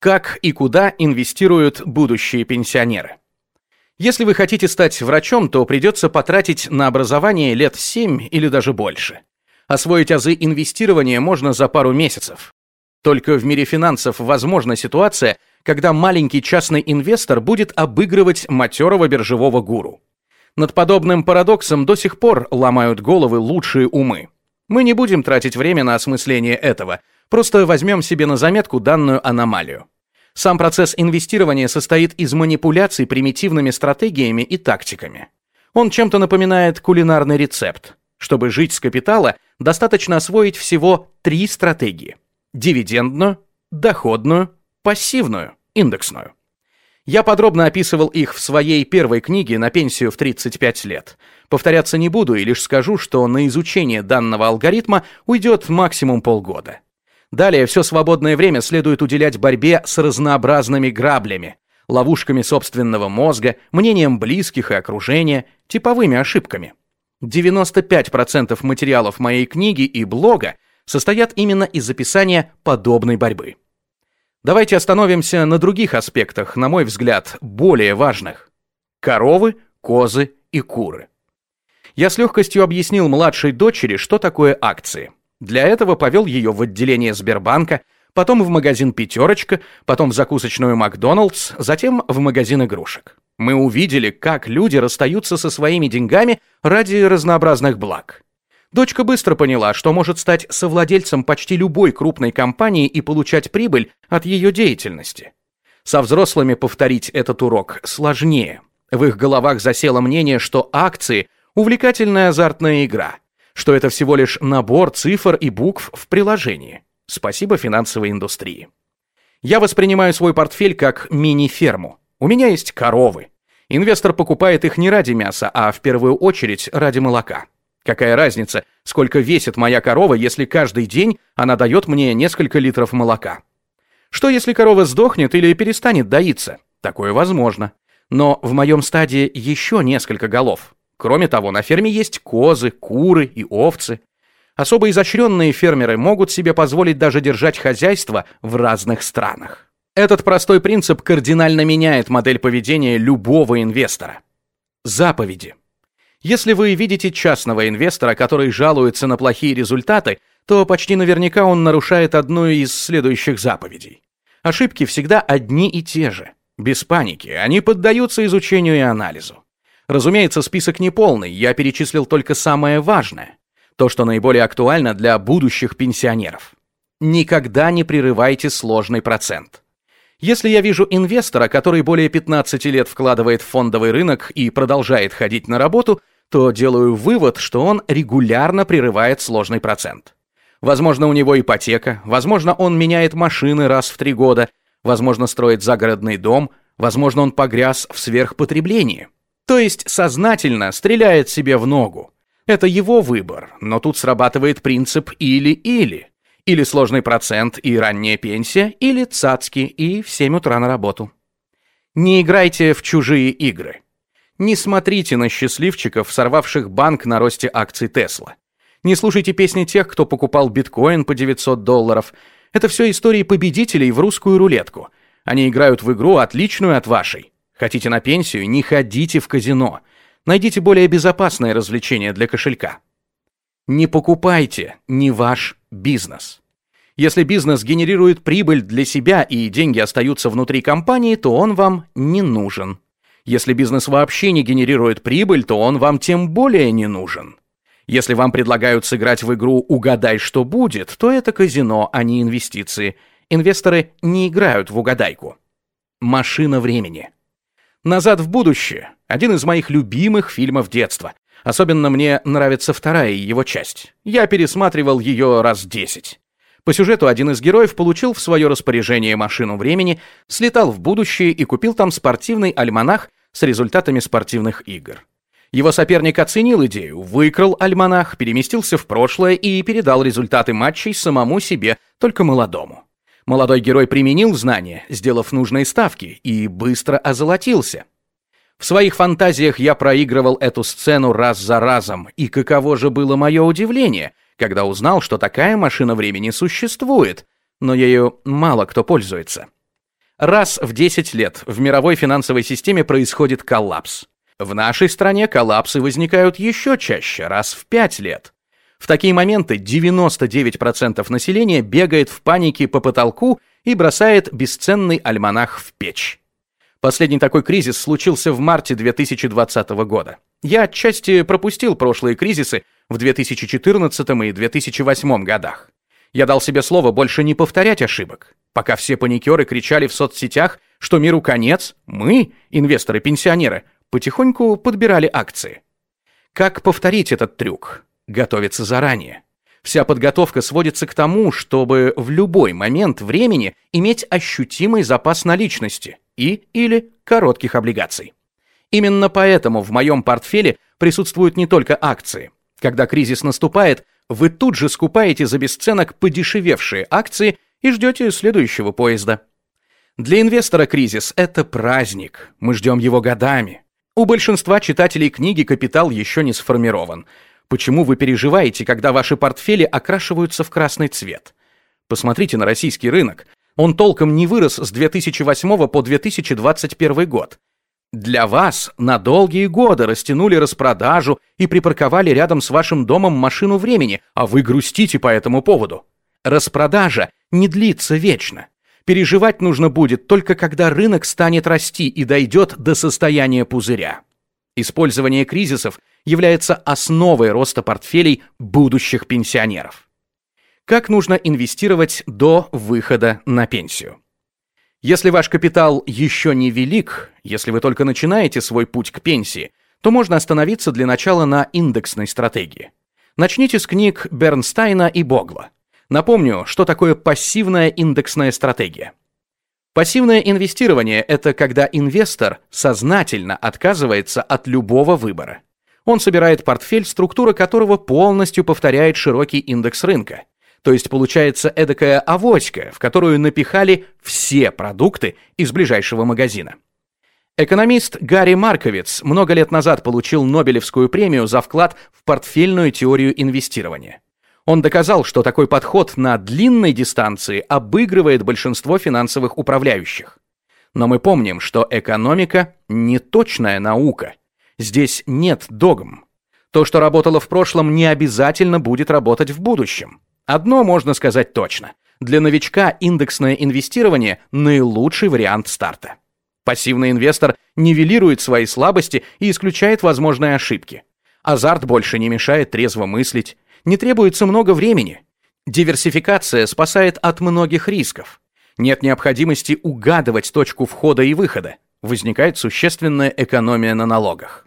Как и куда инвестируют будущие пенсионеры? Если вы хотите стать врачом, то придется потратить на образование лет 7 или даже больше. Освоить азы инвестирования можно за пару месяцев. Только в мире финансов возможна ситуация, когда маленький частный инвестор будет обыгрывать матерого биржевого гуру. Над подобным парадоксом до сих пор ломают головы лучшие умы. Мы не будем тратить время на осмысление этого, просто возьмем себе на заметку данную аномалию. Сам процесс инвестирования состоит из манипуляций примитивными стратегиями и тактиками. Он чем-то напоминает кулинарный рецепт. Чтобы жить с капитала, достаточно освоить всего три стратегии. Дивидендную, доходную, пассивную, индексную. Я подробно описывал их в своей первой книге «На пенсию в 35 лет». Повторяться не буду и лишь скажу, что на изучение данного алгоритма уйдет максимум полгода. Далее все свободное время следует уделять борьбе с разнообразными граблями, ловушками собственного мозга, мнением близких и окружения, типовыми ошибками. 95% материалов моей книги и блога состоят именно из описания подобной борьбы. Давайте остановимся на других аспектах, на мой взгляд, более важных. Коровы, козы и куры. Я с легкостью объяснил младшей дочери, что такое акции – для этого повел ее в отделение Сбербанка, потом в магазин «Пятерочка», потом в закусочную «Макдоналдс», затем в магазин игрушек. Мы увидели, как люди расстаются со своими деньгами ради разнообразных благ. Дочка быстро поняла, что может стать совладельцем почти любой крупной компании и получать прибыль от ее деятельности. Со взрослыми повторить этот урок сложнее. В их головах засело мнение, что акции – увлекательная азартная игра – что это всего лишь набор цифр и букв в приложении. Спасибо финансовой индустрии. Я воспринимаю свой портфель как мини-ферму. У меня есть коровы. Инвестор покупает их не ради мяса, а в первую очередь ради молока. Какая разница, сколько весит моя корова, если каждый день она дает мне несколько литров молока? Что если корова сдохнет или перестанет доиться? Такое возможно. Но в моем стаде еще несколько голов. Кроме того, на ферме есть козы, куры и овцы. Особо изощренные фермеры могут себе позволить даже держать хозяйство в разных странах. Этот простой принцип кардинально меняет модель поведения любого инвестора. Заповеди. Если вы видите частного инвестора, который жалуется на плохие результаты, то почти наверняка он нарушает одну из следующих заповедей. Ошибки всегда одни и те же. Без паники, они поддаются изучению и анализу. Разумеется, список не полный, я перечислил только самое важное. То, что наиболее актуально для будущих пенсионеров. Никогда не прерывайте сложный процент. Если я вижу инвестора, который более 15 лет вкладывает в фондовый рынок и продолжает ходить на работу, то делаю вывод, что он регулярно прерывает сложный процент. Возможно, у него ипотека, возможно, он меняет машины раз в три года, возможно, строит загородный дом, возможно, он погряз в сверхпотреблении. То есть сознательно стреляет себе в ногу. Это его выбор, но тут срабатывает принцип или-или. Или сложный процент и ранняя пенсия, или цацки и в 7 утра на работу. Не играйте в чужие игры. Не смотрите на счастливчиков, сорвавших банк на росте акций Тесла. Не слушайте песни тех, кто покупал биткоин по 900 долларов. Это все истории победителей в русскую рулетку. Они играют в игру, отличную от вашей. Хотите на пенсию? Не ходите в казино. Найдите более безопасное развлечение для кошелька. Не покупайте не ваш бизнес. Если бизнес генерирует прибыль для себя и деньги остаются внутри компании, то он вам не нужен. Если бизнес вообще не генерирует прибыль, то он вам тем более не нужен. Если вам предлагают сыграть в игру «Угадай, что будет», то это казино, а не инвестиции. Инвесторы не играют в угадайку. Машина времени. «Назад в будущее» — один из моих любимых фильмов детства. Особенно мне нравится вторая его часть. Я пересматривал ее раз десять. По сюжету один из героев получил в свое распоряжение машину времени, слетал в будущее и купил там спортивный альманах с результатами спортивных игр. Его соперник оценил идею, выкрал альманах, переместился в прошлое и передал результаты матчей самому себе, только молодому. Молодой герой применил знания, сделав нужные ставки, и быстро озолотился. В своих фантазиях я проигрывал эту сцену раз за разом, и каково же было мое удивление, когда узнал, что такая машина времени существует, но ею мало кто пользуется. Раз в 10 лет в мировой финансовой системе происходит коллапс. В нашей стране коллапсы возникают еще чаще, раз в 5 лет. В такие моменты 99% населения бегает в панике по потолку и бросает бесценный альманах в печь. Последний такой кризис случился в марте 2020 года. Я отчасти пропустил прошлые кризисы в 2014 и 2008 годах. Я дал себе слово больше не повторять ошибок. Пока все паникеры кричали в соцсетях, что миру конец, мы, инвесторы-пенсионеры, потихоньку подбирали акции. Как повторить этот трюк? Готовиться заранее. Вся подготовка сводится к тому, чтобы в любой момент времени иметь ощутимый запас наличности и или коротких облигаций. Именно поэтому в моем портфеле присутствуют не только акции. Когда кризис наступает, вы тут же скупаете за бесценок подешевевшие акции и ждете следующего поезда. Для инвестора кризис – это праздник, мы ждем его годами. У большинства читателей книги капитал еще не сформирован. Почему вы переживаете, когда ваши портфели окрашиваются в красный цвет? Посмотрите на российский рынок. Он толком не вырос с 2008 по 2021 год. Для вас на долгие годы растянули распродажу и припарковали рядом с вашим домом машину времени, а вы грустите по этому поводу. Распродажа не длится вечно. Переживать нужно будет только когда рынок станет расти и дойдет до состояния пузыря. Использование кризисов является основой роста портфелей будущих пенсионеров. Как нужно инвестировать до выхода на пенсию? Если ваш капитал еще не велик, если вы только начинаете свой путь к пенсии, то можно остановиться для начала на индексной стратегии. Начните с книг Бернстайна и Богла. Напомню, что такое пассивная индексная стратегия. Пассивное инвестирование – это когда инвестор сознательно отказывается от любого выбора. Он собирает портфель, структура которого полностью повторяет широкий индекс рынка. То есть получается эдакая авоська, в которую напихали все продукты из ближайшего магазина. Экономист Гарри Марковиц много лет назад получил Нобелевскую премию за вклад в портфельную теорию инвестирования. Он доказал, что такой подход на длинной дистанции обыгрывает большинство финансовых управляющих. Но мы помним, что экономика – не точная наука. Здесь нет догм. То, что работало в прошлом, не обязательно будет работать в будущем. Одно можно сказать точно. Для новичка индексное инвестирование – наилучший вариант старта. Пассивный инвестор нивелирует свои слабости и исключает возможные ошибки. Азарт больше не мешает трезво мыслить. Не требуется много времени. Диверсификация спасает от многих рисков. Нет необходимости угадывать точку входа и выхода. Возникает существенная экономия на налогах.